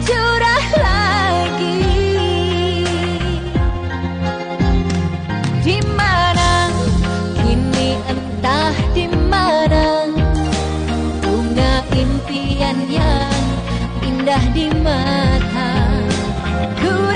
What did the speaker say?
curah lagi. Di mana? Kini entah di mana. Bunga impian yang indah di mata. Ku